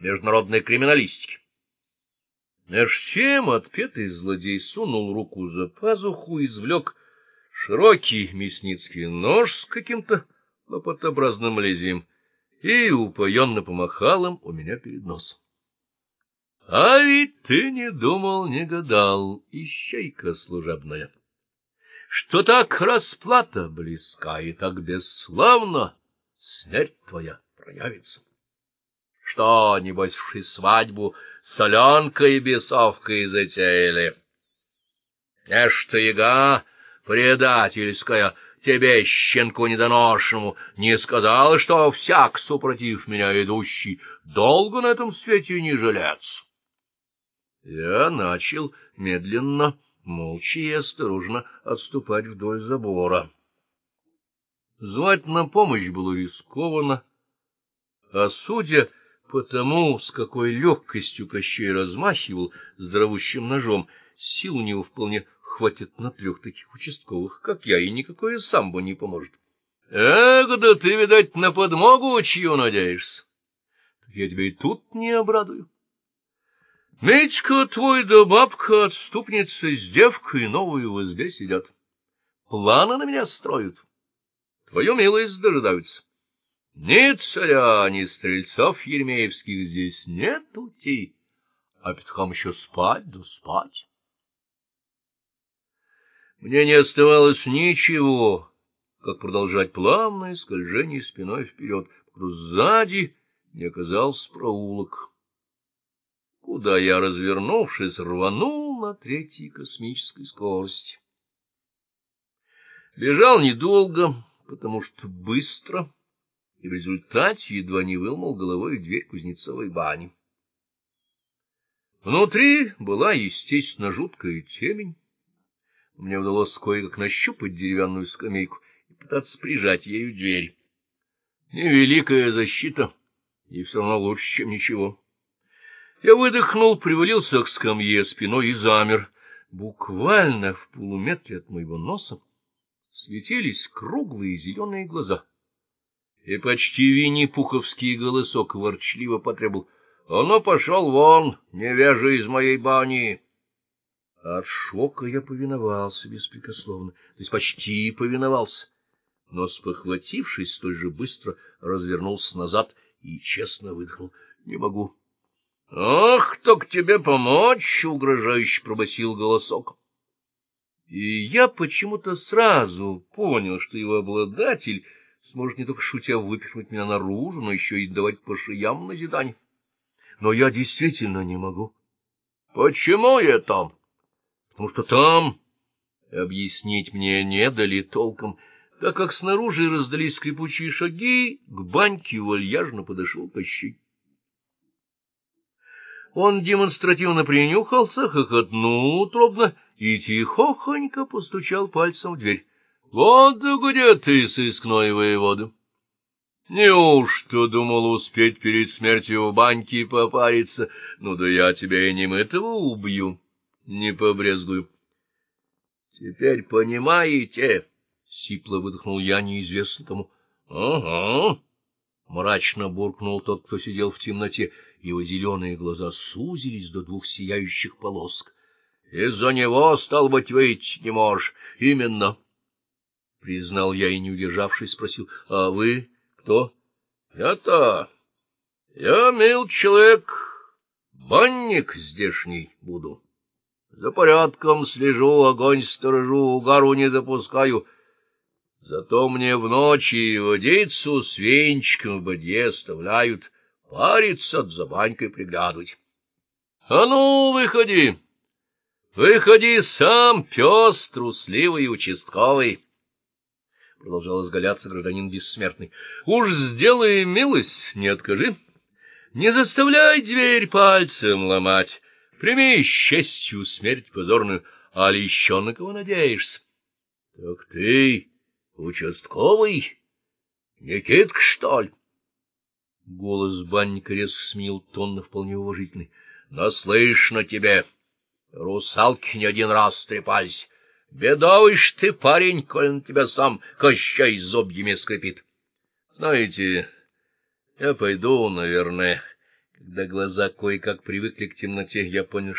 международной криминалистики. Меж тем отпетый злодей сунул руку за пазуху, извлек широкий мясницкий нож с каким-то лопатообразным лезвием и упоенно помахал им у меня перед носом. — А ведь ты не думал, не гадал, ищейка служебная, что так расплата близка и так бесславно смерть твоя проявится. Что, небось, в свадьбу соленкой и бесовкой затеяли? Нечто яга предательская тебе, щенку недоношенному, не сказала, что всяк, супротив меня идущий, долго на этом свете не жилец. Я начал медленно, молча и осторожно отступать вдоль забора. Звать на помощь было рискованно, а судя потому, с какой легкостью Кощей размахивал здоровущим ножом, сил у него вполне хватит на трех таких участковых, как я, и никакое самбо не поможет. Эх, да ты, видать, на подмогу чью надеешься. Я тебя и тут не обрадую. Митька твой да бабка, отступница с девкой, новую в избе сидят. Планы на меня строят. Твою милость дожидаются. Ни царя, ни стрельцов еремеевских здесь нет пути, а петухам еще спать да спать. Мне не оставалось ничего, как продолжать плавное скольжение спиной вперед, пока сзади не оказался проулок, куда я, развернувшись, рванул на третьей космической скорости. Бежал недолго, потому что быстро, и в результате едва не выломал головой дверь Кузнецовой бани. Внутри была, естественно, жуткая темень. Мне удалось кое-как нащупать деревянную скамейку и пытаться прижать ею дверь. Невеликая защита, и все равно лучше, чем ничего. Я выдохнул, привалился к скамье спиной и замер. Буквально в полуметре от моего носа светились круглые зеленые глаза. И почти винни-пуховский голосок ворчливо потребовал. — А ну, пошел вон, невежа из моей бани! От шока я повиновался беспрекословно, то есть почти повиновался, но, спохватившись, столь же быстро развернулся назад и честно выдохнул. — Не могу. — Ах, к тебе помочь? — угрожающе пробасил голосок. И я почему-то сразу понял, что его обладатель сможет не только шутя выпихнуть меня наружу, но еще и давать по шиям назидание. Но я действительно не могу. — Почему я там? потому что там объяснить мне не дали толком, так как снаружи раздались скрипучие шаги, к баньке вальяжно подошел Кощей. Он демонстративно принюхался, хохотнул утробно и тихохонько постучал пальцем в дверь. — Вот где ты, сыскной воевода! Неужто думал успеть перед смертью в баньке попариться? Ну да я тебя и немытого убью не побрезгую. — Теперь понимаете? — сипло выдохнул я неизвестно кому. — Ага. Мрачно буркнул тот, кто сидел в темноте. Его зеленые глаза сузились до двух сияющих полоск. — Из-за него, стал быть, выйти не можешь. — Именно. — признал я и, не удержавшись, спросил. — А вы кто? — Я-то... Я, мил человек, банник здешний буду. — за порядком слежу, огонь сторожу, угару не допускаю. Зато мне в ночи водицу с венчиком в боде оставляют, париться за банькой приглядывать. — А ну, выходи! Выходи сам, пес трусливый и участковый! — продолжал изгаляться гражданин бессмертный. — Уж сделай милость, не откажи. Не заставляй дверь пальцем ломать. Прими с честью смерть позорную, а ли еще на кого надеешься? — Так ты участковый? Никитка, что ли? Голос банника резко сменил тон на вполне уважительный. — Наслышно тебе. Русалки не один раз трепались. Бедовый ж ты, парень, коль на тебя сам Кощай зобьями скрипит. Знаете, я пойду, наверное, Когда глаза кое-как привыкли к темноте, я понял, что